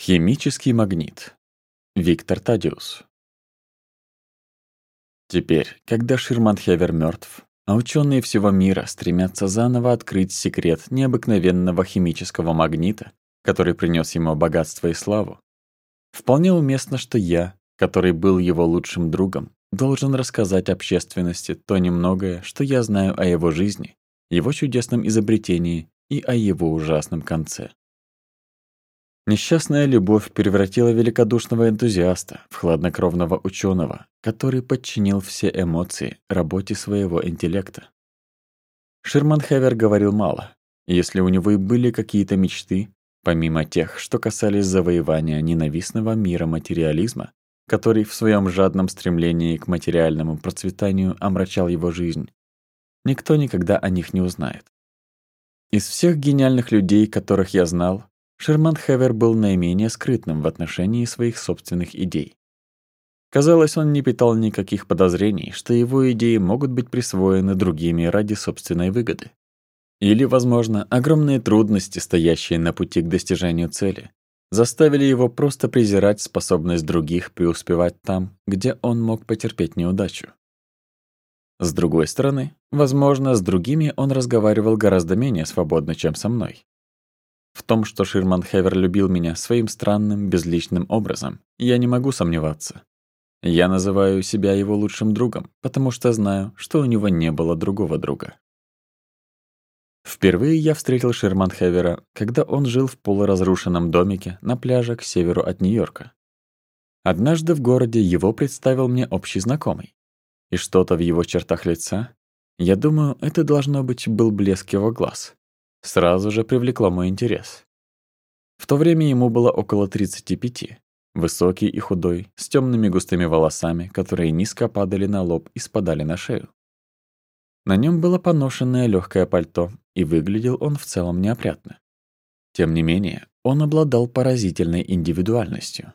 Химический магнит. Виктор Тадиус. Теперь, когда Ширман Хевер мертв, а ученые всего мира стремятся заново открыть секрет необыкновенного химического магнита, который принес ему богатство и славу, вполне уместно, что я, который был его лучшим другом, должен рассказать общественности то немногое, что я знаю о его жизни, его чудесном изобретении и о его ужасном конце. Несчастная любовь превратила великодушного энтузиаста в хладнокровного ученого, который подчинил все эмоции работе своего интеллекта. Шерман Хевер говорил мало. Если у него и были какие-то мечты, помимо тех, что касались завоевания ненавистного мира материализма, который в своем жадном стремлении к материальному процветанию омрачал его жизнь, никто никогда о них не узнает. Из всех гениальных людей, которых я знал, Шерман Хевер был наименее скрытным в отношении своих собственных идей. Казалось, он не питал никаких подозрений, что его идеи могут быть присвоены другими ради собственной выгоды. Или, возможно, огромные трудности, стоящие на пути к достижению цели, заставили его просто презирать способность других преуспевать там, где он мог потерпеть неудачу. С другой стороны, возможно, с другими он разговаривал гораздо менее свободно, чем со мной в том, что Ширман Хевер любил меня своим странным, безличным образом. Я не могу сомневаться. Я называю себя его лучшим другом, потому что знаю, что у него не было другого друга. Впервые я встретил Ширман Хевера, когда он жил в полуразрушенном домике на пляже к северу от Нью-Йорка. Однажды в городе его представил мне общий знакомый. И что-то в его чертах лица, я думаю, это должно быть был блеск его глаз, сразу же привлекло мой интерес. В то время ему было около 35, высокий и худой, с темными густыми волосами, которые низко падали на лоб и спадали на шею. На нем было поношенное легкое пальто, и выглядел он в целом неопрятно. Тем не менее, он обладал поразительной индивидуальностью.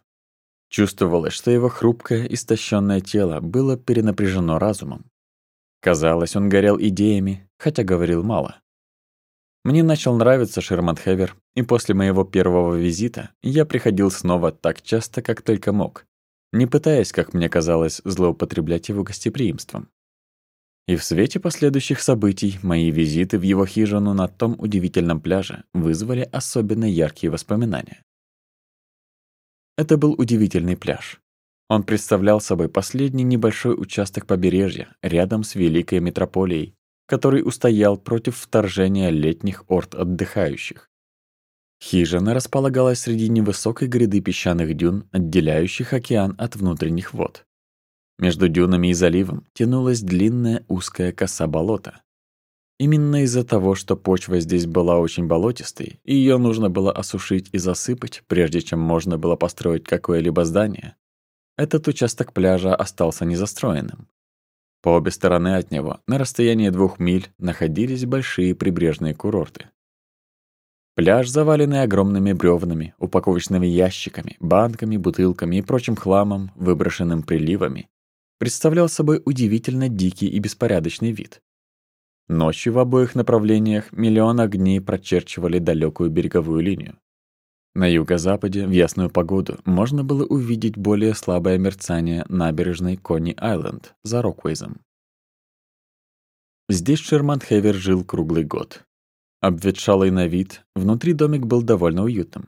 Чувствовалось, что его хрупкое, истощенное тело было перенапряжено разумом. Казалось, он горел идеями, хотя говорил мало. Мне начал нравиться Шерман Хевер, и после моего первого визита я приходил снова так часто, как только мог, не пытаясь, как мне казалось, злоупотреблять его гостеприимством. И в свете последующих событий мои визиты в его хижину на том удивительном пляже вызвали особенно яркие воспоминания. Это был удивительный пляж. Он представлял собой последний небольшой участок побережья рядом с великой метрополией, который устоял против вторжения летних орд отдыхающих. Хижина располагалась среди невысокой гряды песчаных дюн, отделяющих океан от внутренних вод. Между дюнами и заливом тянулась длинная узкая коса болота. Именно из-за того, что почва здесь была очень болотистой, и ее нужно было осушить и засыпать, прежде чем можно было построить какое-либо здание, этот участок пляжа остался незастроенным, по обе стороны от него, на расстоянии двух миль, находились большие прибрежные курорты. Пляж, заваленный огромными бревнами, упаковочными ящиками, банками, бутылками и прочим хламом, выброшенным приливами, представлял собой удивительно дикий и беспорядочный вид. Ночью в обоих направлениях миллион огней прочерчивали далекую береговую линию. На юго-западе в ясную погоду можно было увидеть более слабое мерцание набережной Кони-Айленд за Роквейзом. Здесь Шерман Хевер жил круглый год. Обветшалый на вид, внутри домик был довольно уютным.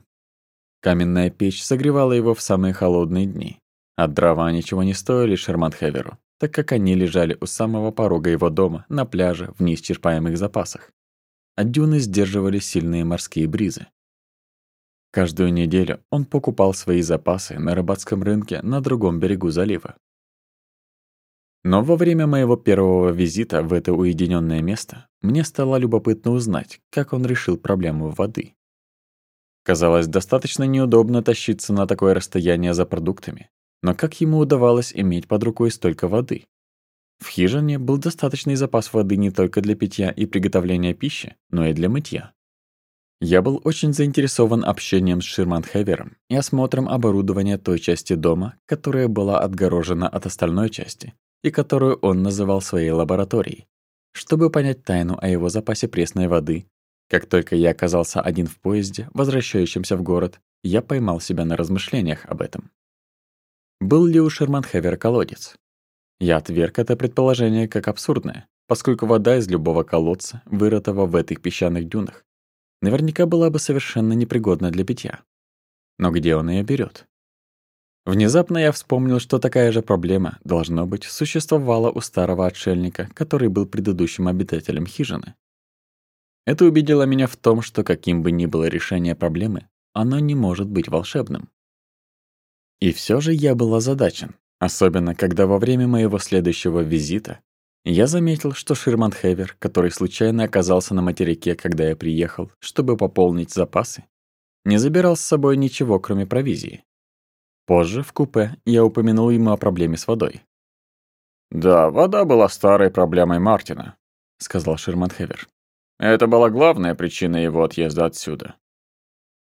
Каменная печь согревала его в самые холодные дни, а дрова ничего не стоили Шерман Хеверу, так как они лежали у самого порога его дома, на пляже, в неисчерпаемых запасах. А дюны сдерживали сильные морские бризы, Каждую неделю он покупал свои запасы на рыбацком рынке на другом берегу залива. Но во время моего первого визита в это уединенное место мне стало любопытно узнать, как он решил проблему воды. Казалось, достаточно неудобно тащиться на такое расстояние за продуктами, но как ему удавалось иметь под рукой столько воды? В хижине был достаточный запас воды не только для питья и приготовления пищи, но и для мытья. Я был очень заинтересован общением с Ширманхевером и осмотром оборудования той части дома, которая была отгорожена от остальной части, и которую он называл своей лабораторией, чтобы понять тайну о его запасе пресной воды. Как только я оказался один в поезде, возвращающемся в город, я поймал себя на размышлениях об этом. Был ли у Шерманхевера колодец? Я отверг это предположение как абсурдное, поскольку вода из любого колодца, вырытого в этих песчаных дюнах, наверняка была бы совершенно непригодна для питья. Но где он ее берет? Внезапно я вспомнил, что такая же проблема, должно быть, существовала у старого отшельника, который был предыдущим обитателем хижины. Это убедило меня в том, что каким бы ни было решение проблемы, оно не может быть волшебным. И все же я был озадачен, особенно когда во время моего следующего визита я заметил, что Ширман Хевер, который случайно оказался на материке, когда я приехал, чтобы пополнить запасы, не забирал с собой ничего, кроме провизии. Позже, в купе, я упомянул ему о проблеме с водой. «Да, вода была старой проблемой Мартина», — сказал Ширман Хевер. «Это была главная причина его отъезда отсюда».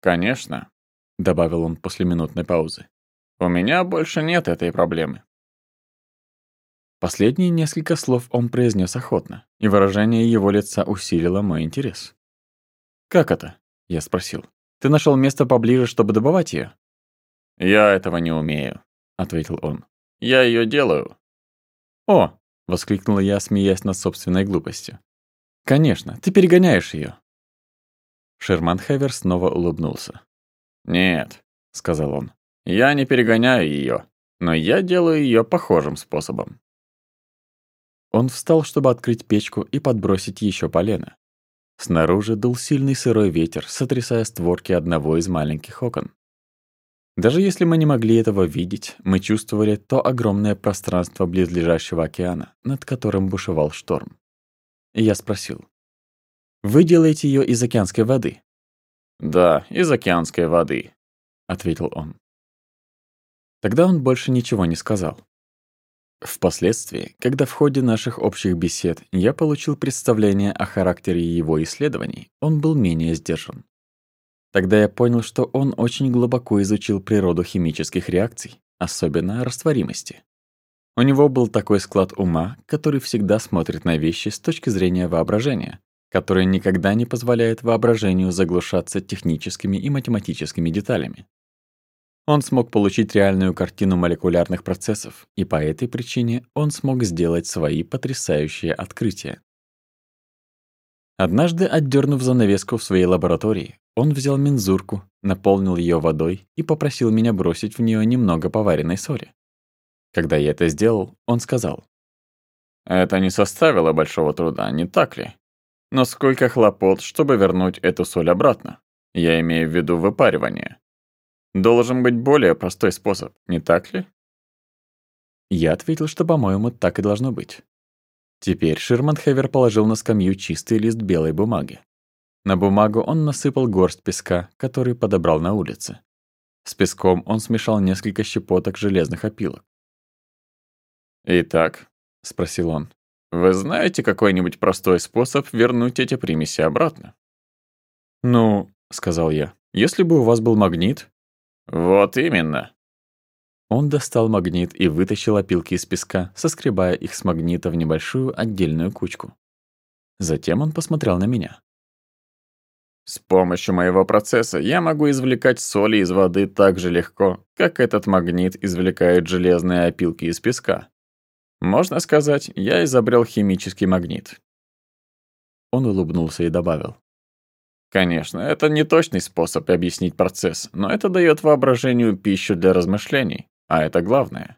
«Конечно», — добавил он после минутной паузы, — «у меня больше нет этой проблемы». Последние несколько слов он произнес охотно, и выражение его лица усилило мой интерес. «Как это?» — я спросил. «Ты нашел место поближе, чтобы добывать ее? «Я этого не умею», — ответил он. «Я ее делаю». «О!» — воскликнула я, смеясь над собственной глупостью. «Конечно, ты перегоняешь ее. Шерман Хевер снова улыбнулся. «Нет», — сказал он, — «я не перегоняю ее, но я делаю ее похожим способом». Он встал, чтобы открыть печку и подбросить еще полено. Снаружи дул сильный сырой ветер, сотрясая створки одного из маленьких окон. Даже если мы не могли этого видеть, мы чувствовали то огромное пространство близлежащего океана, над которым бушевал шторм. И я спросил. «Вы делаете ее из океанской воды?» «Да, из океанской воды», — ответил он. Тогда он больше ничего не сказал. Впоследствии, когда в ходе наших общих бесед я получил представление о характере его исследований, он был менее сдержан. Тогда я понял, что он очень глубоко изучил природу химических реакций, особенно растворимости. У него был такой склад ума, который всегда смотрит на вещи с точки зрения воображения, который никогда не позволяет воображению заглушаться техническими и математическими деталями. Он смог получить реальную картину молекулярных процессов, и по этой причине он смог сделать свои потрясающие открытия. Однажды, отдернув занавеску в своей лаборатории, он взял мензурку, наполнил ее водой и попросил меня бросить в нее немного поваренной соли. Когда я это сделал, он сказал. «Это не составило большого труда, не так ли? Но сколько хлопот, чтобы вернуть эту соль обратно? Я имею в виду выпаривание. Должен быть более простой способ, не так ли? Я ответил, что, по-моему, так и должно быть. Теперь Ширман Хевер положил на скамью чистый лист белой бумаги. На бумагу он насыпал горсть песка, который подобрал на улице. С песком он смешал несколько щепоток железных опилок. «Итак», — спросил он, — «вы знаете какой-нибудь простой способ вернуть эти примеси обратно?» «Ну», — сказал я, — «если бы у вас был магнит, «Вот именно!» Он достал магнит и вытащил опилки из песка, соскребая их с магнита в небольшую отдельную кучку. Затем он посмотрел на меня. «С помощью моего процесса я могу извлекать соли из воды так же легко, как этот магнит извлекает железные опилки из песка. Можно сказать, я изобрел химический магнит». Он улыбнулся и добавил. Конечно, это не точный способ объяснить процесс, но это дает воображению пищу для размышлений, а это главное.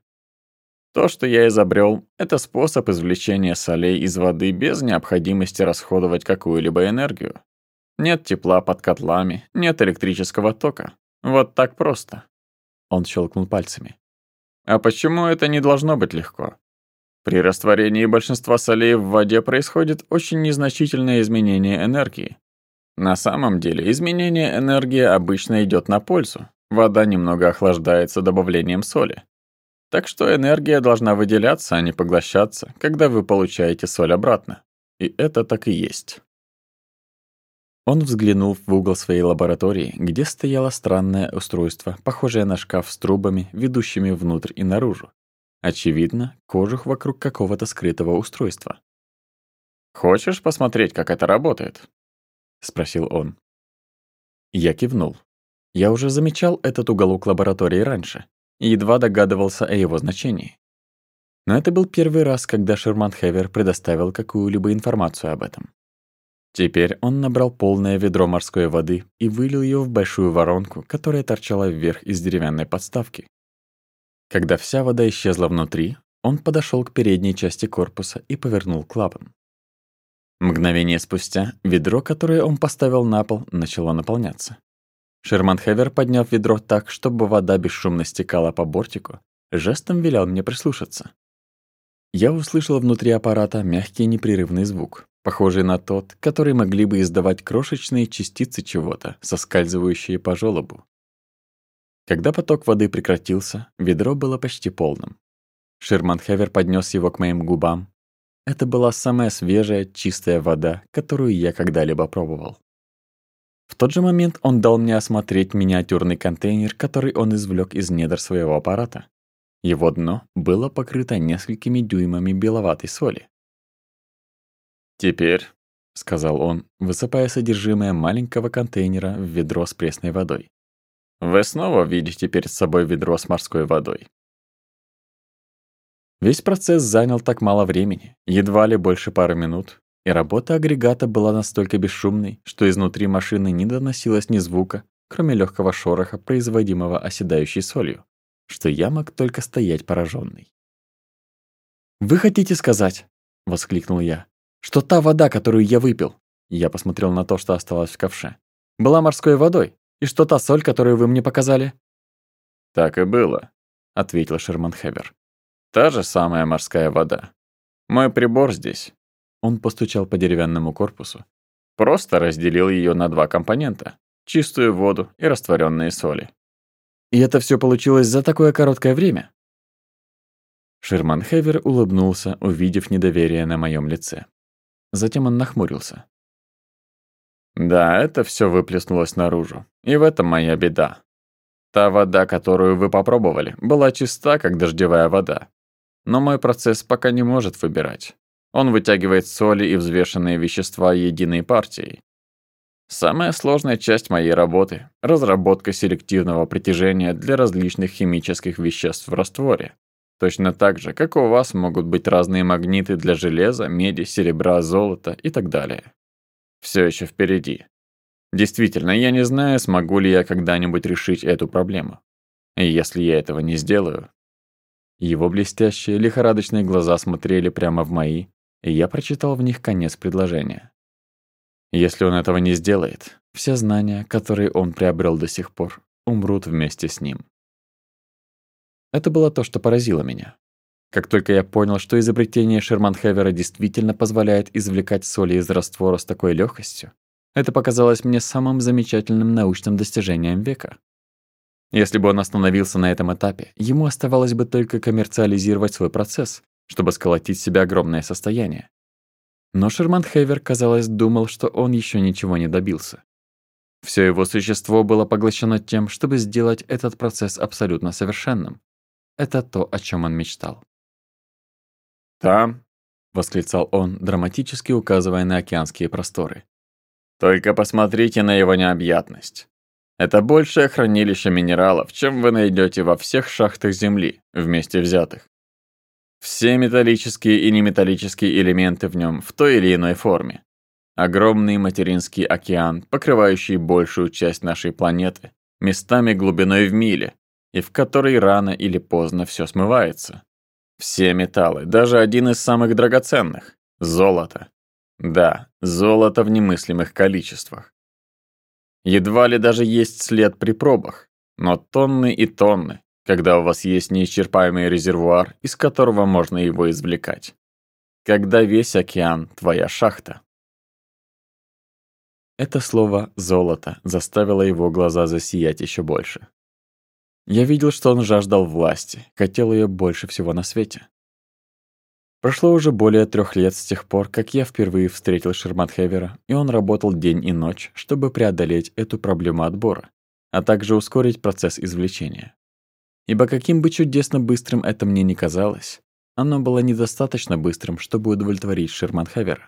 То, что я изобрел, это способ извлечения солей из воды без необходимости расходовать какую-либо энергию. Нет тепла под котлами, нет электрического тока. Вот так просто. Он щелкнул пальцами. А почему это не должно быть легко? При растворении большинства солей в воде происходит очень незначительное изменение энергии, на самом деле изменение энергии обычно идет на пользу. Вода немного охлаждается добавлением соли. Так что энергия должна выделяться, а не поглощаться, когда вы получаете соль обратно. И это так и есть. Он взглянул в угол своей лаборатории, где стояло странное устройство, похожее на шкаф с трубами, ведущими внутрь и наружу. Очевидно, кожух вокруг какого-то скрытого устройства. «Хочешь посмотреть, как это работает?» — спросил он. Я кивнул. Я уже замечал этот уголок лаборатории раньше и едва догадывался о его значении. Но это был первый раз, когда Шерман Хевер предоставил какую-либо информацию об этом. Теперь он набрал полное ведро морской воды и вылил ее в большую воронку, которая торчала вверх из деревянной подставки. Когда вся вода исчезла внутри, он подошел к передней части корпуса и повернул клапан. Мгновение спустя ведро, которое он поставил на пол, начало наполняться. Шерман Хевер, подняв ведро так, чтобы вода бесшумно стекала по бортику, жестом велел мне прислушаться. Я услышал внутри аппарата мягкий непрерывный звук, похожий на тот, который могли бы издавать крошечные частицы чего-то, соскальзывающие по желобу. Когда поток воды прекратился, ведро было почти полным. Шерман Хевер поднес его к моим губам, это была самая свежая, чистая вода, которую я когда-либо пробовал. В тот же момент он дал мне осмотреть миниатюрный контейнер, который он извлек из недр своего аппарата. Его дно было покрыто несколькими дюймами беловатой соли. «Теперь», — сказал он, высыпая содержимое маленького контейнера в ведро с пресной водой. «Вы снова видите перед собой ведро с морской водой. Весь процесс занял так мало времени, едва ли больше пары минут, и работа агрегата была настолько бесшумной, что изнутри машины не доносилось ни звука, кроме легкого шороха, производимого оседающей солью, что я мог только стоять пораженный. «Вы хотите сказать?» — воскликнул я. «Что та вода, которую я выпил?» Я посмотрел на то, что осталось в ковше. «Была морской водой, и что та соль, которую вы мне показали?» «Так и было», — ответил Шерман Хевер. Та же самая морская вода. Мой прибор здесь. Он постучал по деревянному корпусу. Просто разделил ее на два компонента. Чистую воду и растворенные соли. И это все получилось за такое короткое время? Шерман Хевер улыбнулся, увидев недоверие на моем лице. Затем он нахмурился. Да, это все выплеснулось наружу. И в этом моя беда. Та вода, которую вы попробовали, была чиста, как дождевая вода но мой процесс пока не может выбирать. Он вытягивает соли и взвешенные вещества единой партией. Самая сложная часть моей работы – разработка селективного притяжения для различных химических веществ в растворе. Точно так же, как у вас могут быть разные магниты для железа, меди, серебра, золота и так далее. Все еще впереди. Действительно, я не знаю, смогу ли я когда-нибудь решить эту проблему. И если я этого не сделаю, его блестящие, лихорадочные глаза смотрели прямо в мои, и я прочитал в них конец предложения. Если он этого не сделает, все знания, которые он приобрел до сих пор, умрут вместе с ним. Это было то, что поразило меня. Как только я понял, что изобретение Шерманхевера действительно позволяет извлекать соли из раствора с такой легкостью, это показалось мне самым замечательным научным достижением века. Если бы он остановился на этом этапе, ему оставалось бы только коммерциализировать свой процесс, чтобы сколотить себе огромное состояние. Но Шерман Хевер, казалось, думал, что он еще ничего не добился. Все его существо было поглощено тем, чтобы сделать этот процесс абсолютно совершенным. Это то, о чем он мечтал. «Там», — восклицал он, драматически указывая на океанские просторы. «Только посмотрите на его необъятность. Это большее хранилище минералов, чем вы найдете во всех шахтах Земли вместе взятых. Все металлические и неметаллические элементы в нем в той или иной форме. Огромный материнский океан, покрывающий большую часть нашей планеты, местами глубиной в мили, и в которой рано или поздно все смывается. Все металлы, даже один из самых драгоценных – золото. Да, золото в немыслимых количествах. Едва ли даже есть след при пробах, но тонны и тонны, когда у вас есть неисчерпаемый резервуар, из которого можно его извлекать. Когда весь океан – твоя шахта. Это слово «золото» заставило его глаза засиять еще больше. Я видел, что он жаждал власти, хотел ее больше всего на свете. Прошло уже более трех лет с тех пор, как я впервые встретил Шерматхевера, и он работал день и ночь, чтобы преодолеть эту проблему отбора, а также ускорить процесс извлечения. Ибо каким бы чудесно быстрым это мне не казалось, оно было недостаточно быстрым, чтобы удовлетворить Шерманхавера.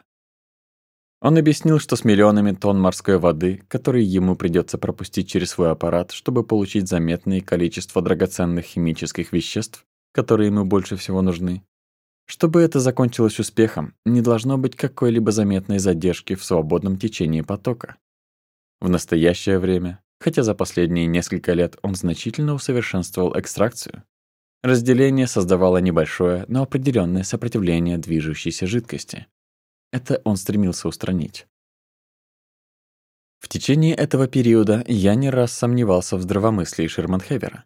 Он объяснил, что с миллионами тонн морской воды, которые ему придется пропустить через свой аппарат, чтобы получить заметное количество драгоценных химических веществ, которые ему больше всего нужны, чтобы это закончилось успехом, не должно быть какой-либо заметной задержки в свободном течении потока. В настоящее время, хотя за последние несколько лет он значительно усовершенствовал экстракцию, разделение создавало небольшое, но определенное сопротивление движущейся жидкости. Это он стремился устранить. В течение этого периода я не раз сомневался в здравомыслии Шерманхевера,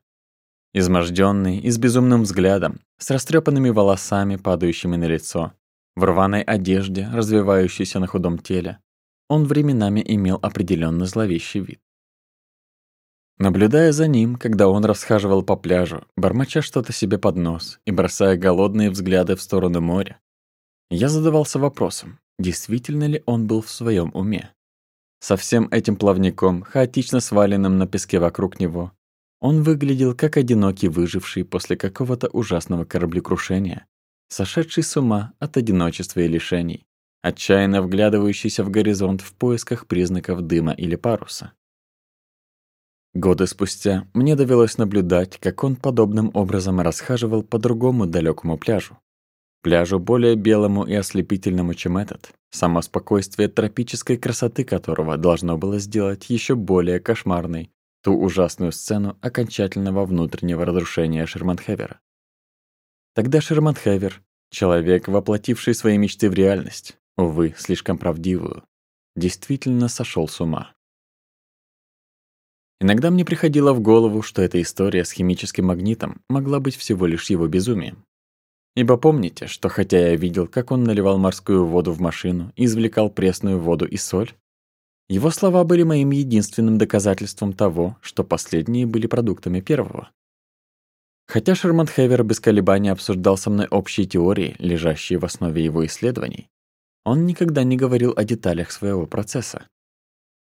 Изможденный и с безумным взглядом, с растрепанными волосами, падающими на лицо, в рваной одежде, развивающейся на худом теле, он временами имел определенно зловещий вид. Наблюдая за ним, когда он расхаживал по пляжу, бормоча что-то себе под нос и бросая голодные взгляды в сторону моря, я задавался вопросом, действительно ли он был в своем уме. Со всем этим плавником, хаотично сваленным на песке вокруг него, он выглядел как одинокий выживший после какого-то ужасного кораблекрушения, сошедший с ума от одиночества и лишений, отчаянно вглядывающийся в горизонт в поисках признаков дыма или паруса. Годы спустя мне довелось наблюдать, как он подобным образом расхаживал по другому далекому пляжу. Пляжу более белому и ослепительному, чем этот, само спокойствие тропической красоты которого должно было сделать еще более кошмарной ту ужасную сцену окончательного внутреннего разрушения Шерманхевера. Тогда Шерманхевер, человек, воплотивший свои мечты в реальность, увы, слишком правдивую, действительно сошел с ума. Иногда мне приходило в голову, что эта история с химическим магнитом могла быть всего лишь его безумием. Ибо помните, что хотя я видел, как он наливал морскую воду в машину и извлекал пресную воду и соль, его слова были моим единственным доказательством того, что последние были продуктами первого. Хотя Шерман Хевер без колебаний обсуждал со мной общие теории, лежащие в основе его исследований, он никогда не говорил о деталях своего процесса.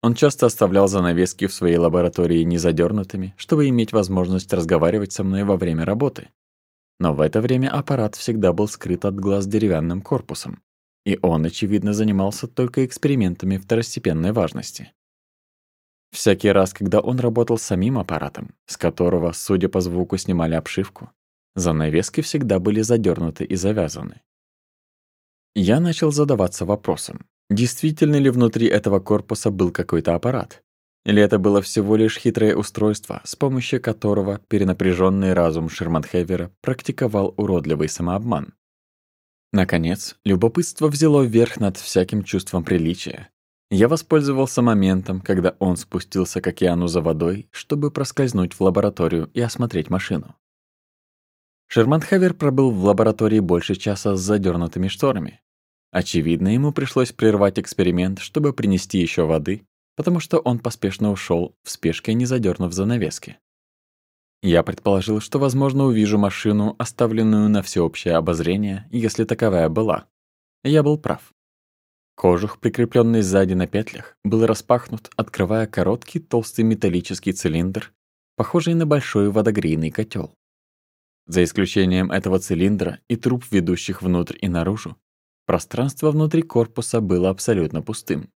Он часто оставлял занавески в своей лаборатории незадернутыми, чтобы иметь возможность разговаривать со мной во время работы. Но в это время аппарат всегда был скрыт от глаз деревянным корпусом, и он, очевидно, занимался только экспериментами второстепенной важности. Всякий раз, когда он работал самим аппаратом, с которого, судя по звуку, снимали обшивку, занавески всегда были задернуты и завязаны. Я начал задаваться вопросом, действительно ли внутри этого корпуса был какой-то аппарат, или это было всего лишь хитрое устройство, с помощью которого перенапряженный разум Шерманхевера практиковал уродливый самообман. Наконец, любопытство взяло верх над всяким чувством приличия. Я воспользовался моментом, когда он спустился к океану за водой, чтобы проскользнуть в лабораторию и осмотреть машину. Шерман Хавер пробыл в лаборатории больше часа с задернутыми шторами. Очевидно, ему пришлось прервать эксперимент, чтобы принести еще воды, потому что он поспешно ушел в спешке, не задернув занавески. Я предположил, что, возможно, увижу машину, оставленную на всеобщее обозрение, если таковая была. Я был прав. Кожух, прикрепленный сзади на петлях, был распахнут, открывая короткий толстый металлический цилиндр, похожий на большой водогрейный котел. За исключением этого цилиндра и труб, ведущих внутрь и наружу, пространство внутри корпуса было абсолютно пустым.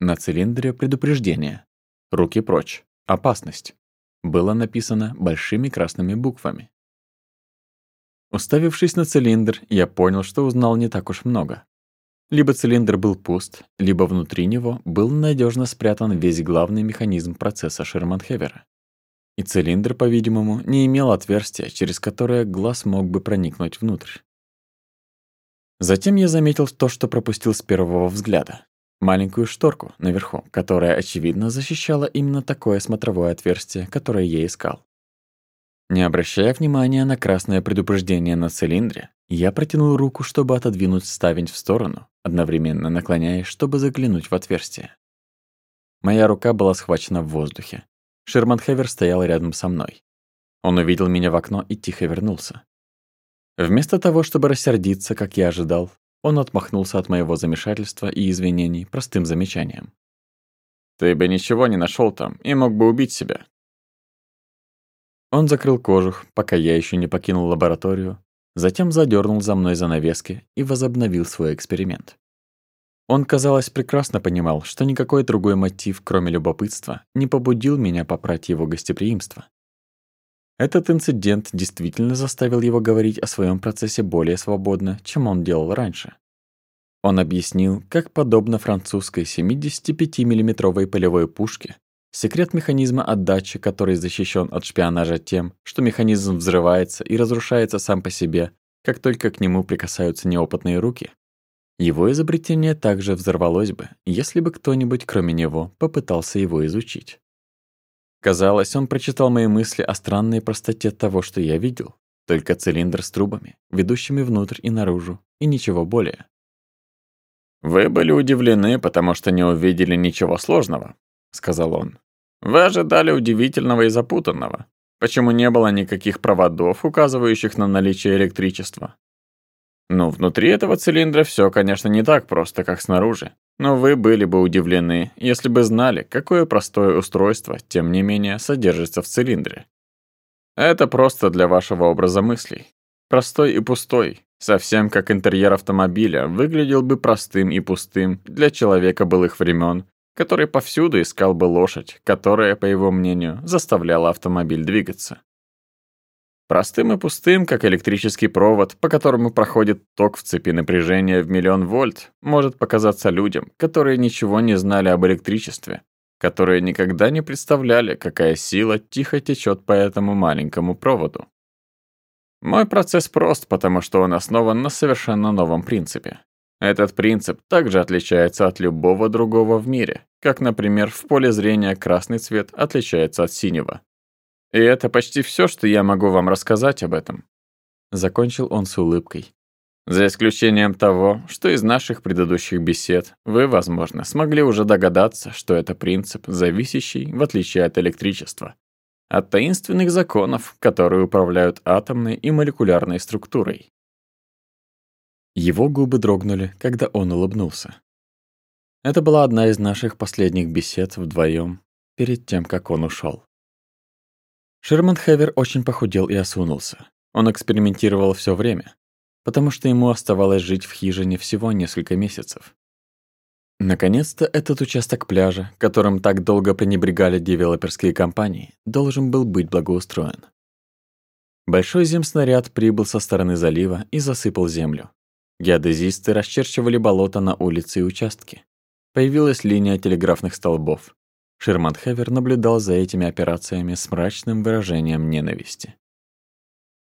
На цилиндре предупреждение. Руки прочь. Опасность было написано большими красными буквами. Уставившись на цилиндр, я понял, что узнал не так уж много. Либо цилиндр был пуст, либо внутри него был надежно спрятан весь главный механизм процесса Шерманхевера. И цилиндр, по-видимому, не имел отверстия, через которое глаз мог бы проникнуть внутрь. Затем я заметил то, что пропустил с первого взгляда маленькую шторку наверху, которая, очевидно, защищала именно такое смотровое отверстие, которое я искал. Не обращая внимания на красное предупреждение на цилиндре, я протянул руку, чтобы отодвинуть ставень в сторону, одновременно наклоняясь, чтобы заглянуть в отверстие. Моя рука была схвачена в воздухе. Шерман Хевер стоял рядом со мной. Он увидел меня в окно и тихо вернулся. Вместо того, чтобы рассердиться, как я ожидал, он отмахнулся от моего замешательства и извинений простым замечанием. «Ты бы ничего не нашел там и мог бы убить себя». Он закрыл кожух, пока я еще не покинул лабораторию, затем задернул за мной занавески и возобновил свой эксперимент. Он, казалось, прекрасно понимал, что никакой другой мотив, кроме любопытства, не побудил меня попрать его гостеприимство. Этот инцидент действительно заставил его говорить о своем процессе более свободно, чем он делал раньше. Он объяснил, как подобно французской 75-миллиметровой полевой пушке, секрет механизма отдачи, который защищен от шпионажа тем, что механизм взрывается и разрушается сам по себе, как только к нему прикасаются неопытные руки. Его изобретение также взорвалось бы, если бы кто-нибудь кроме него попытался его изучить. Казалось, он прочитал мои мысли о странной простоте того, что я видел. Только цилиндр с трубами, ведущими внутрь и наружу, и ничего более. «Вы были удивлены, потому что не увидели ничего сложного», — сказал он. «Вы ожидали удивительного и запутанного. Почему не было никаких проводов, указывающих на наличие электричества? Ну, внутри этого цилиндра все, конечно, не так просто, как снаружи. Но вы были бы удивлены, если бы знали, какое простое устройство, тем не менее, содержится в цилиндре. Это просто для вашего образа мыслей. Простой и пустой, совсем как интерьер автомобиля, выглядел бы простым и пустым для человека былых времен, который повсюду искал бы лошадь, которая, по его мнению, заставляла автомобиль двигаться. Простым и пустым, как электрический провод, по которому проходит ток в цепи напряжения в миллион вольт, может показаться людям, которые ничего не знали об электричестве, которые никогда не представляли, какая сила тихо течет по этому маленькому проводу. Мой процесс прост, потому что он основан на совершенно новом принципе. Этот принцип также отличается от любого другого в мире, как, например, в поле зрения красный цвет отличается от синего. И это почти все, что я могу вам рассказать об этом. Закончил он с улыбкой. За исключением того, что из наших предыдущих бесед вы, возможно, смогли уже догадаться, что это принцип, зависящий, в отличие от электричества, от таинственных законов, которые управляют атомной и молекулярной структурой. Его губы дрогнули, когда он улыбнулся. Это была одна из наших последних бесед вдвоем перед тем, как он ушел. Шерман Хевер очень похудел и осунулся. Он экспериментировал все время, потому что ему оставалось жить в хижине всего несколько месяцев. Наконец-то этот участок пляжа, которым так долго пренебрегали девелоперские компании, должен был быть благоустроен. Большой земснаряд прибыл со стороны залива и засыпал землю. Геодезисты расчерчивали болото на улице и участки. Появилась линия телеграфных столбов. Шерман Хевер наблюдал за этими операциями с мрачным выражением ненависти.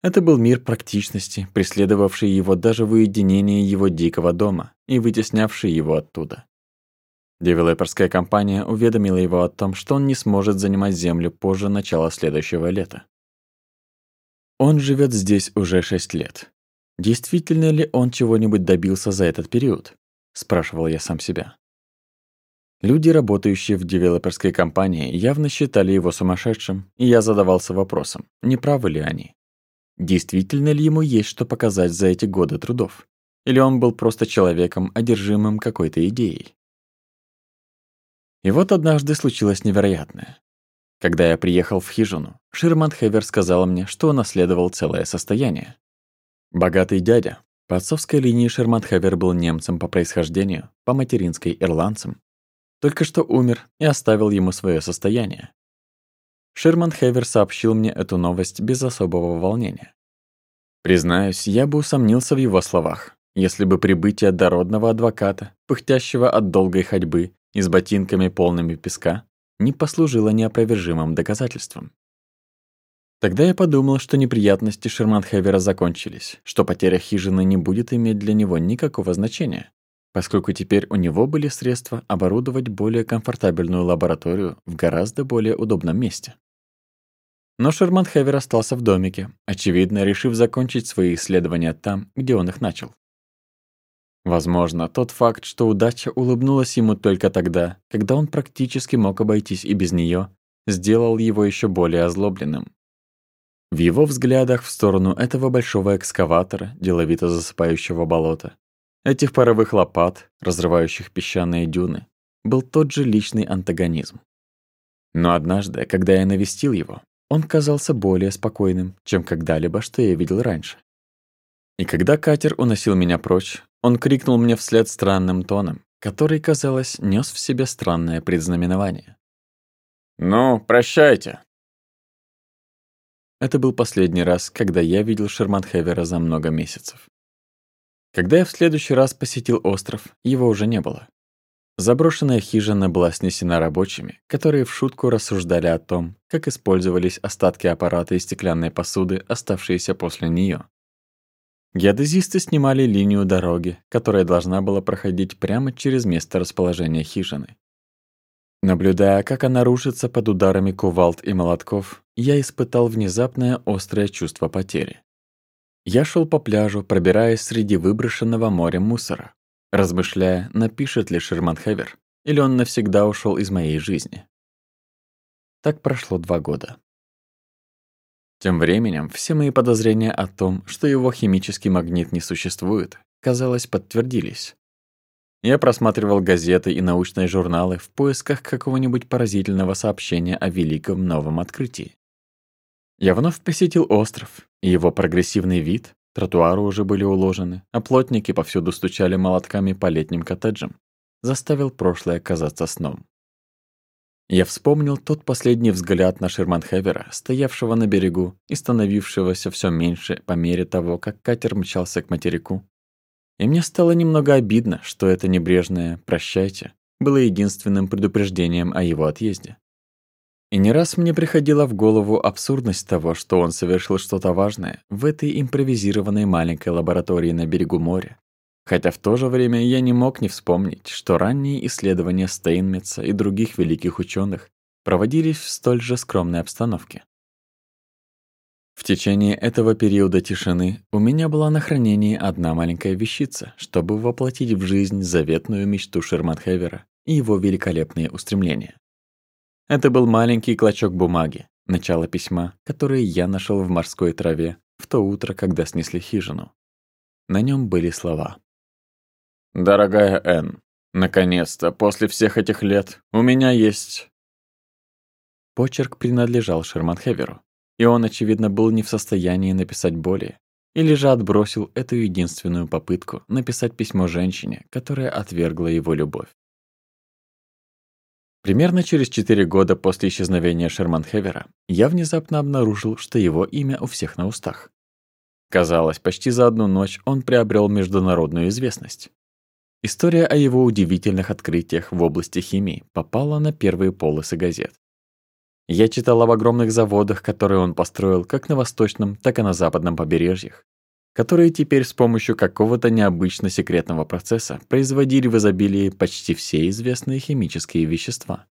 Это был мир практичности, преследовавший его даже в уединении его дикого дома и вытеснявший его оттуда. Девелоперская компания уведомила его о том, что он не сможет занимать землю позже начала следующего лета. Он живет здесь уже шесть лет. Действительно ли он чего-нибудь добился за этот период? Спрашивал я сам себя. Люди, работающие в девелоперской компании, явно считали его сумасшедшим, и я задавался вопросом, не правы ли они. Действительно ли ему есть что показать за эти годы трудов? Или он был просто человеком, одержимым какой-то идеей? И вот однажды случилось невероятное. Когда я приехал в хижину, Ширман Хевер сказал мне, что он наследовал целое состояние. Богатый дядя. По отцовской линии Ширман Хевер был немцем по происхождению, по материнской – ирландцем, только что умер и оставил ему свое состояние. Шерман Хевер сообщил мне эту новость без особого волнения. Признаюсь, я бы усомнился в его словах, если бы прибытие дородного адвоката, пыхтящего от долгой ходьбы и с ботинками полными песка, не послужило неопровержимым доказательством. Тогда я подумал, что неприятности Шерман Хевера закончились, что потеря хижины не будет иметь для него никакого значения, Поскольку теперь у него были средства оборудовать более комфортабельную лабораторию в гораздо более удобном месте. Но Шерман Хевер остался в домике, очевидно, решив закончить свои исследования там, где он их начал. Возможно, тот факт, что удача улыбнулась ему только тогда, когда он практически мог обойтись и без нее, сделал его еще более озлобленным. В его взглядах в сторону этого большого экскаватора, деловито засыпающего болота, Этих паровых лопат, разрывающих песчаные дюны, был тот же личный антагонизм. Но однажды, когда я навестил его, он казался более спокойным, чем когда-либо, что я видел раньше. И когда катер уносил меня прочь, он крикнул мне вслед странным тоном, который, казалось, нес в себе странное предзнаменование. «Ну, прощайте!» Это был последний раз, когда я видел Шерман Шерманхевера за много месяцев. Когда я в следующий раз посетил остров, его уже не было. Заброшенная хижина была снесена рабочими, которые в шутку рассуждали о том, как использовались остатки аппарата и стеклянной посуды, оставшиеся после нее. Геодезисты снимали линию дороги, которая должна была проходить прямо через место расположения хижины. Наблюдая, как она рушится под ударами кувалд и молотков, я испытал внезапное острое чувство потери. Я шел по пляжу, пробираясь среди выброшенного морем мусора, размышляя, напишет ли Шерман Хевер, или он навсегда ушел из моей жизни. Так прошло два года. Тем временем все мои подозрения о том, что его химический магнит не существует, казалось, подтвердились. Я просматривал газеты и научные журналы в поисках какого-нибудь поразительного сообщения о великом новом открытии. Я вновь посетил остров, и его прогрессивный вид, тротуары уже были уложены, а плотники повсюду стучали молотками по летним коттеджам, заставил прошлое казаться сном. Я вспомнил тот последний взгляд на Шерманхевера, стоявшего на берегу и становившегося все меньше по мере того, как катер мчался к материку. И мне стало немного обидно, что это небрежное «прощайте» было единственным предупреждением о его отъезде. И не раз мне приходила в голову абсурдность того, что он совершил что-то важное в этой импровизированной маленькой лаборатории на берегу моря. Хотя в то же время я не мог не вспомнить, что ранние исследования Стейнмитца и других великих ученых проводились в столь же скромной обстановке. В течение этого периода тишины у меня была на хранении одна маленькая вещица, чтобы воплотить в жизнь заветную мечту Шерманхевера и его великолепные устремления. Это был маленький клочок бумаги, начало письма, которое я нашел в морской траве в то утро, когда снесли хижину. На нем были слова. «Дорогая Энн, наконец-то, после всех этих лет, у меня есть...» Почерк принадлежал Шерман Хеверу, и он, очевидно, был не в состоянии написать более, или же отбросил эту единственную попытку написать письмо женщине, которая отвергла его любовь. Примерно через четыре года после исчезновения Шерман Шерманхевера я внезапно обнаружил, что его имя у всех на устах. Казалось, почти за одну ночь он приобрел международную известность. История о его удивительных открытиях в области химии попала на первые полосы газет. Я читал об огромных заводах, которые он построил как на восточном, так и на западном побережьях, которые теперь с помощью какого-то необычно секретного процесса производили в изобилии почти все известные химические вещества.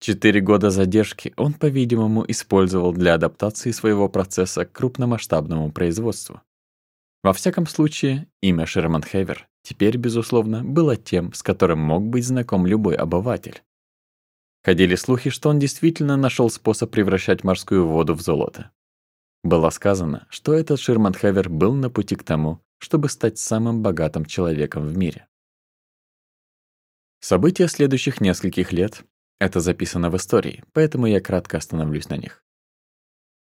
Четыре года задержки он, по-видимому, использовал для адаптации своего процесса к крупномасштабному производству. Во всяком случае, имя Шерман Шерманхевер теперь, безусловно, было тем, с которым мог быть знаком любой обыватель. Ходили слухи, что он действительно нашел способ превращать морскую воду в золото. Было сказано, что этот Ширманхевер был на пути к тому, чтобы стать самым богатым человеком в мире. События следующих нескольких лет — это записано в истории, поэтому я кратко остановлюсь на них.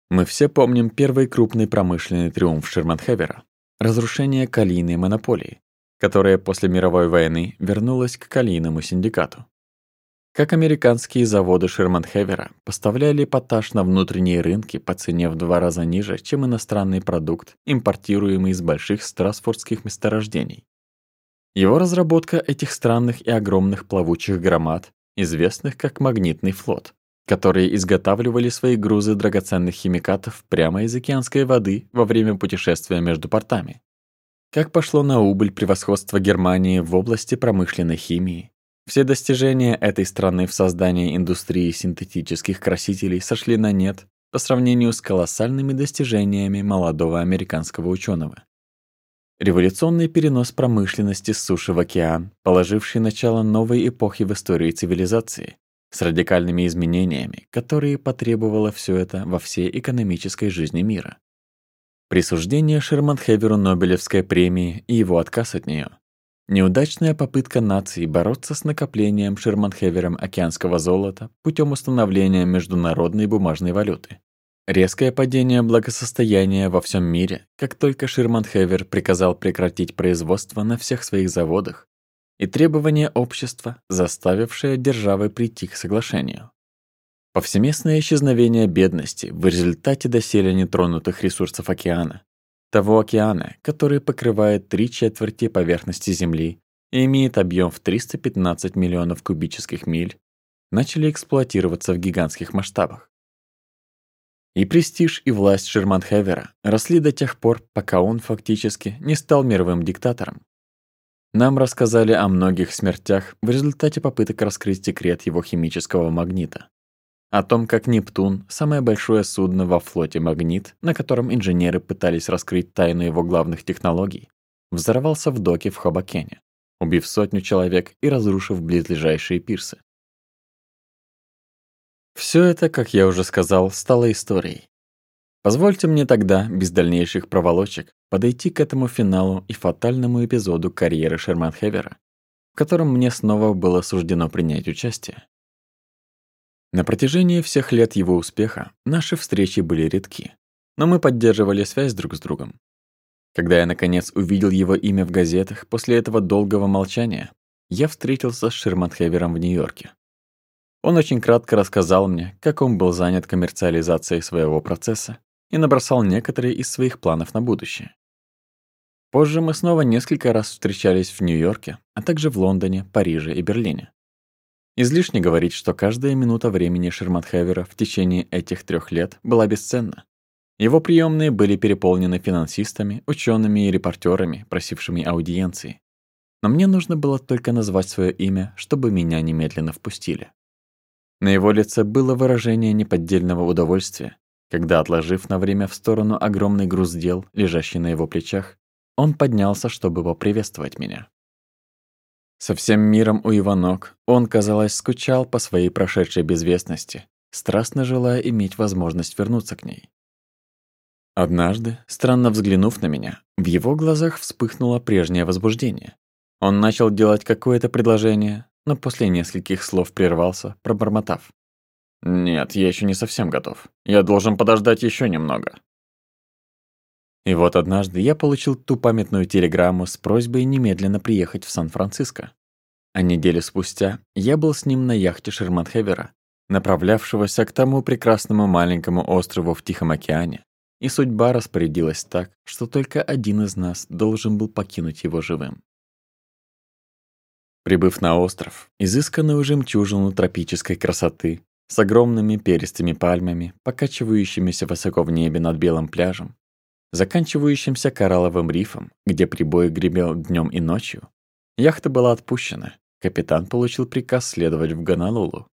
Мы все помним первый крупный промышленный триумф Ширманхевера — разрушение калийной монополии, которая после мировой войны вернулась к калийному синдикату. Как американские заводы Шерман-Хевера поставляли поташ на внутренние рынки по цене в два раза ниже, чем иностранный продукт, импортируемый из больших страсфордских месторождений. Его разработка этих странных и огромных плавучих громад, известных как магнитный флот, которые изготавливали свои грузы драгоценных химикатов прямо из океанской воды во время путешествия между портами. Как пошло на убыль превосходство Германии в области промышленной химии, все достижения этой страны в создании индустрии синтетических красителей сошли на нет по сравнению с колоссальными достижениями молодого американского ученого. Революционный перенос промышленности с суши в океан, положивший начало новой эпохи в истории цивилизации, с радикальными изменениями, которые потребовало все это во всей экономической жизни мира. Присуждение Шерман Хеверу Нобелевской премии и его отказ от нее – Неудачная попытка нации бороться с накоплением Шерманхевером океанского золота путем установления международной бумажной валюты. Резкое падение благосостояния во всем мире, как только Ширманхевер приказал прекратить производство на всех своих заводах, и требования общества, заставившее державы прийти к соглашению. Повсеместное исчезновение бедности в результате доселе нетронутых ресурсов океана, того океана, который покрывает три четверти поверхности Земли и имеет объем в 315 миллионов кубических миль, начали эксплуатироваться в гигантских масштабах. И престиж, и власть Шерманхевера росли до тех пор, пока он фактически не стал мировым диктатором. Нам рассказали о многих смертях в результате попыток раскрыть секрет его химического магнита о том, как Нептун – самое большое судно во флоте «Магнит», на котором инженеры пытались раскрыть тайну его главных технологий, взорвался в доке в Хабакене, убив сотню человек и разрушив близлежащие пирсы. Все это, как я уже сказал, стало историей. Позвольте мне тогда, без дальнейших проволочек, подойти к этому финалу и фатальному эпизоду карьеры Шерман Шерманхевера, в котором мне снова было суждено принять участие. На протяжении всех лет его успеха наши встречи были редки, но мы поддерживали связь друг с другом. Когда я, наконец, увидел его имя в газетах после этого долгого молчания, я встретился с Шерманхевером в Нью-Йорке. Он очень кратко рассказал мне, как он был занят коммерциализацией своего процесса и набросал некоторые из своих планов на будущее. Позже мы снова несколько раз встречались в Нью-Йорке, а также в Лондоне, Париже и Берлине. Излишне говорить, что каждая минута времени Шерматхевера в течение этих трех лет была бесценна. Его приемные были переполнены финансистами, учеными и репортерами, просившими аудиенции. Но мне нужно было только назвать свое имя, чтобы меня немедленно впустили. На его лице было выражение неподдельного удовольствия, когда, отложив на время в сторону огромный груз дел, лежащий на его плечах, он поднялся, чтобы поприветствовать меня. Со всем миром у его ног он, казалось, скучал по своей прошедшей безвестности, страстно желая иметь возможность вернуться к ней. Однажды, странно взглянув на меня, в его глазах вспыхнуло прежнее возбуждение. Он начал делать какое-то предложение, но после нескольких слов прервался, пробормотав. «Нет, я еще не совсем готов. Я должен подождать еще немного». И вот однажды я получил ту памятную телеграмму с просьбой немедленно приехать в Сан-Франциско. А неделю спустя я был с ним на яхте Шерманхевера, направлявшегося к тому прекрасному маленькому острову в Тихом океане. И судьба распорядилась так, что только один из нас должен был покинуть его живым. Прибыв на остров, изысканную жемчужину тропической красоты, с огромными перистыми пальмами, покачивающимися высоко в небе над белым пляжем, заканчивающимся коралловым рифом, где прибой гремел днем и ночью. Яхта была отпущена. Капитан получил приказ следовать в Гонолулу.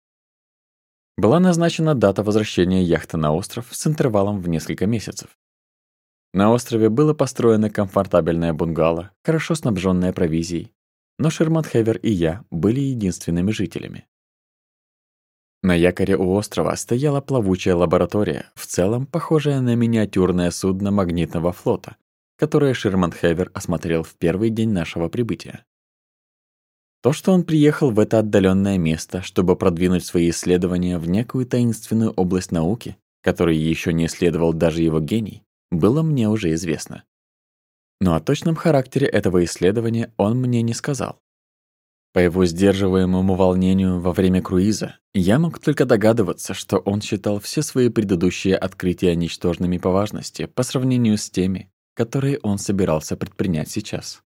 Была назначена дата возвращения яхты на остров с интервалом в несколько месяцев. На острове было построено комфортабельное бунгало, хорошо снабженное провизией, но Шерман Хевер и я были единственными жителями. На якоре у острова стояла плавучая лаборатория, в целом похожая на миниатюрное судно магнитного флота, которое Шерманхевер осмотрел в первый день нашего прибытия. То, что он приехал в это отдаленное место, чтобы продвинуть свои исследования в некую таинственную область науки, которой еще не исследовал даже его гений, было мне уже известно. Но о точном характере этого исследования он мне не сказал. По его сдерживаемому волнению во время круиза, я мог только догадываться, что он считал все свои предыдущие открытия ничтожными по важности по сравнению с теми, которые он собирался предпринять сейчас.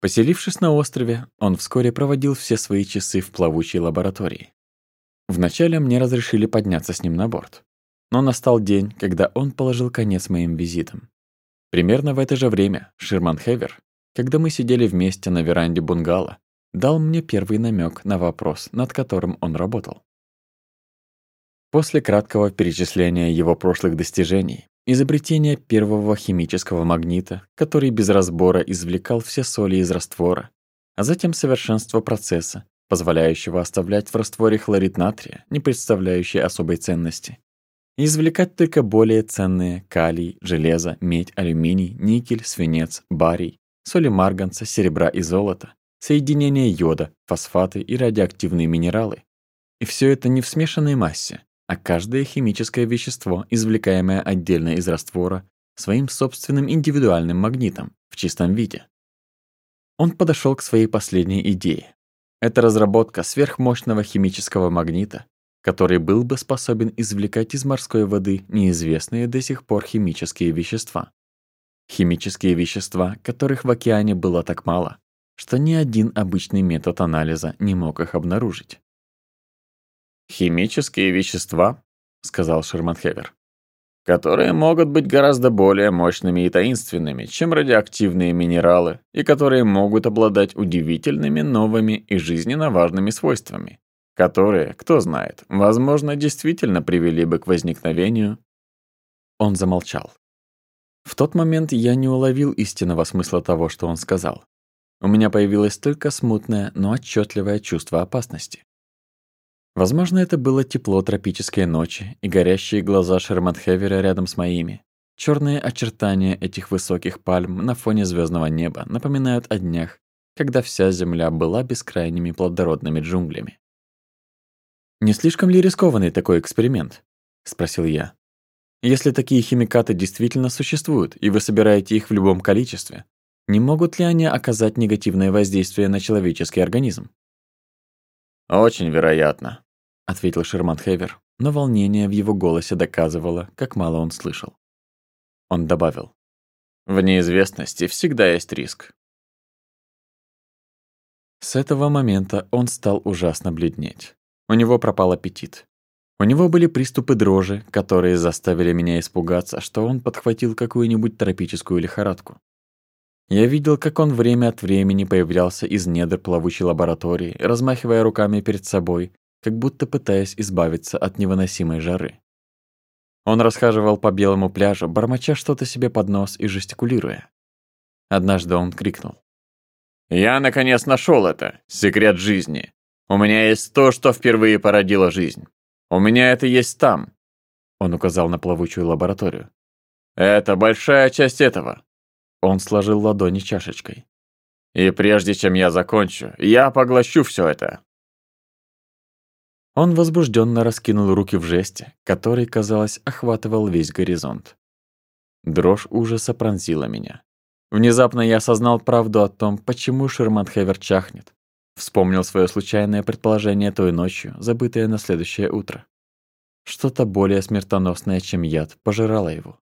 Поселившись на острове, он вскоре проводил все свои часы в плавучей лаборатории. Вначале мне разрешили подняться с ним на борт, но настал день, когда он положил конец моим визитам. Примерно в это же время Ширман Хевер, когда мы сидели вместе на веранде бунгало, дал мне первый намек на вопрос, над которым он работал. После краткого перечисления его прошлых достижений, изобретения первого химического магнита, который без разбора извлекал все соли из раствора, а затем совершенство процесса, позволяющего оставлять в растворе хлорид натрия, не представляющий особой ценности, и извлекать только более ценные калий, железо, медь, алюминий, никель, свинец, барий, соли марганца, серебра и золота, соединение йода, фосфаты и радиоактивные минералы. И все это не в смешанной массе, а каждое химическое вещество, извлекаемое отдельно из раствора, своим собственным индивидуальным магнитом в чистом виде. Он подошел к своей последней идее. Это разработка сверхмощного химического магнита, который был бы способен извлекать из морской воды неизвестные до сих пор химические вещества. Химические вещества, которых в океане было так мало, что ни один обычный метод анализа не мог их обнаружить. «Химические вещества», — сказал Шерманхевер, «которые могут быть гораздо более мощными и таинственными, чем радиоактивные минералы, и которые могут обладать удивительными новыми и жизненно важными свойствами, которые, кто знает, возможно, действительно привели бы к возникновению». Он замолчал. В тот момент я не уловил истинного смысла того, что он сказал. У меня появилось только смутное, но отчетливое чувство опасности. Возможно, это было тепло тропической ночи и горящие глаза Шерман Шерманхевера рядом с моими. Черные очертания этих высоких пальм на фоне звездного неба напоминают о днях, когда вся земля была бескрайними плодородными джунглями. «Не слишком ли рискованный такой эксперимент?» — спросил я. «Если такие химикаты действительно существуют, и вы собираете их в любом количестве, не могут ли они оказать негативное воздействие на человеческий организм? «Очень вероятно», — ответил Шерман Хевер, но волнение в его голосе доказывало, как мало он слышал. Он добавил, «В неизвестности всегда есть риск». С этого момента он стал ужасно бледнеть. У него пропал аппетит. У него были приступы дрожи, которые заставили меня испугаться, что он подхватил какую-нибудь тропическую лихорадку. Я видел, как он время от времени появлялся из недр плавучей лаборатории, размахивая руками перед собой, как будто пытаясь избавиться от невыносимой жары. Он расхаживал по белому пляжу, бормоча что-то себе под нос и жестикулируя. Однажды он крикнул. «Я, наконец, нашел это! Секрет жизни! У меня есть то, что впервые породило жизнь! У меня это есть там!» Он указал на плавучую лабораторию. «Это большая часть этого. Он сложил ладони чашечкой. «И прежде чем я закончу, я поглощу все это!» Он возбужденно раскинул руки в жесте, который, казалось, охватывал весь горизонт. Дрожь ужаса пронзила меня. Внезапно я осознал правду о том, почему Шерман Хевер чахнет. Вспомнил свое случайное предположение той ночью, забытое на следующее утро. Что-то более смертоносное, чем яд, пожирало его.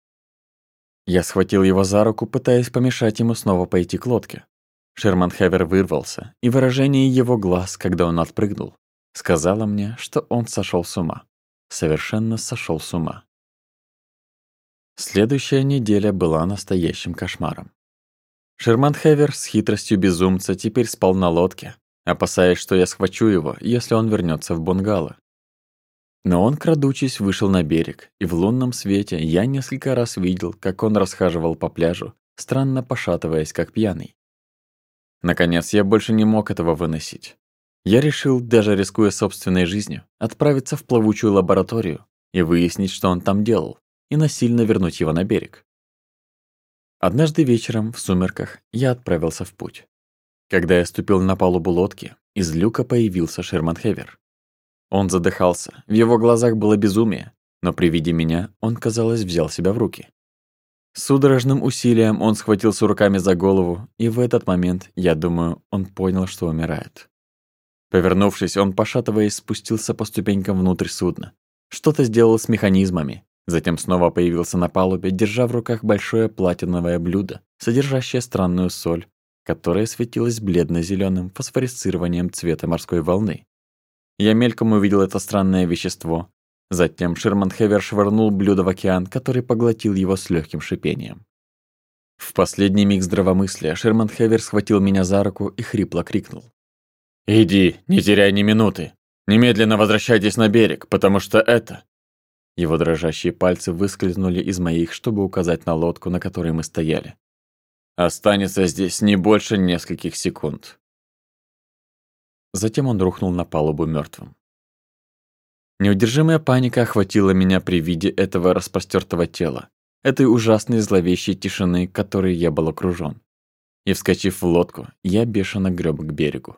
Я схватил его за руку, пытаясь помешать ему снова пойти к лодке. Шерман Хевер вырвался, и выражение его глаз, когда он отпрыгнул, сказала мне, что он сошел с ума. Совершенно сошел с ума. Следующая неделя была настоящим кошмаром. Шерман Хевер с хитростью безумца теперь спал на лодке, опасаясь, что я схвачу его, если он вернется в бунгало. Но он, крадучись, вышел на берег, и в лунном свете я несколько раз видел, как он расхаживал по пляжу, странно пошатываясь, как пьяный. Наконец, я больше не мог этого выносить. Я решил, даже рискуя собственной жизнью, отправиться в плавучую лабораторию и выяснить, что он там делал, и насильно вернуть его на берег. Однажды вечером, в сумерках, я отправился в путь. Когда я ступил на палубу лодки, из люка появился Шерман Хевер. Он задыхался, в его глазах было безумие, но при виде меня он, казалось, взял себя в руки. Судорожным усилием он схватился руками за голову, и в этот момент, я думаю, он понял, что умирает. Повернувшись, он, пошатываясь, спустился по ступенькам внутрь судна. Что-то сделал с механизмами, затем снова появился на палубе, держа в руках большое платиновое блюдо, содержащее странную соль, которая светилась бледно зеленым фосфорисцированием цвета морской волны, я мельком увидел это странное вещество. Затем Шерман Хевер швырнул блюдо в океан, который поглотил его с легким шипением. В последний миг здравомыслия Шерманхевер схватил меня за руку и хрипло крикнул. «Иди, не теряй ни минуты! Немедленно возвращайтесь на берег, потому что это...» Его дрожащие пальцы выскользнули из моих, чтобы указать на лодку, на которой мы стояли. «Останется здесь не больше нескольких секунд». Затем он рухнул на палубу мертвым. Неудержимая паника охватила меня при виде этого распростертого тела, этой ужасной зловещей тишины, которой я был окружен. И вскочив в лодку, я бешено греб к берегу.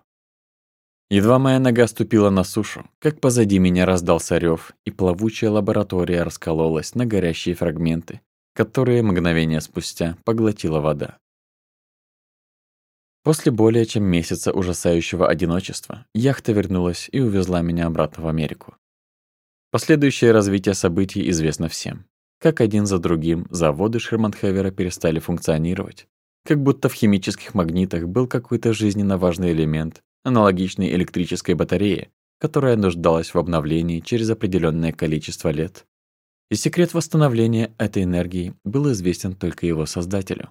Едва моя нога ступила на сушу, как позади меня раздался рев, и плавучая лаборатория раскололась на горящие фрагменты, которые мгновение спустя поглотила вода. После более чем месяца ужасающего одиночества яхта вернулась и увезла меня обратно в Америку. Последующее развитие событий известно всем. Как один за другим заводы Шерманхевера перестали функционировать. Как будто в химических магнитах был какой-то жизненно важный элемент, аналогичный электрической батарее, которая нуждалась в обновлении через определенное количество лет. И секрет восстановления этой энергии был известен только его создателю.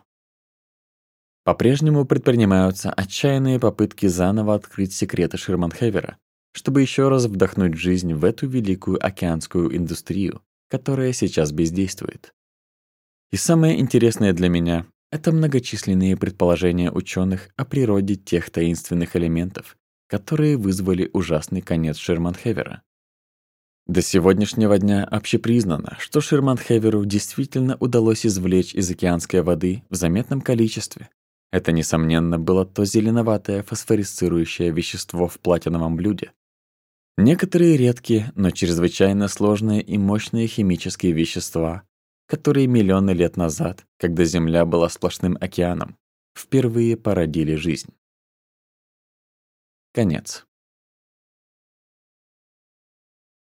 По-прежнему предпринимаются отчаянные попытки заново открыть секреты Ширманхевера, чтобы еще раз вдохнуть жизнь в эту великую океанскую индустрию, которая сейчас бездействует. И самое интересное для меня — это многочисленные предположения ученых о природе тех таинственных элементов, которые вызвали ужасный конец Ширманхевера. До сегодняшнего дня общепризнано, что Ширманхеверу действительно удалось извлечь из океанской воды в заметном количестве, это, несомненно, было то зеленоватое фосфорицирующее вещество в платиновом блюде. Некоторые редкие, но чрезвычайно сложные и мощные химические вещества, которые миллионы лет назад, когда Земля была сплошным океаном, впервые породили жизнь. Конец.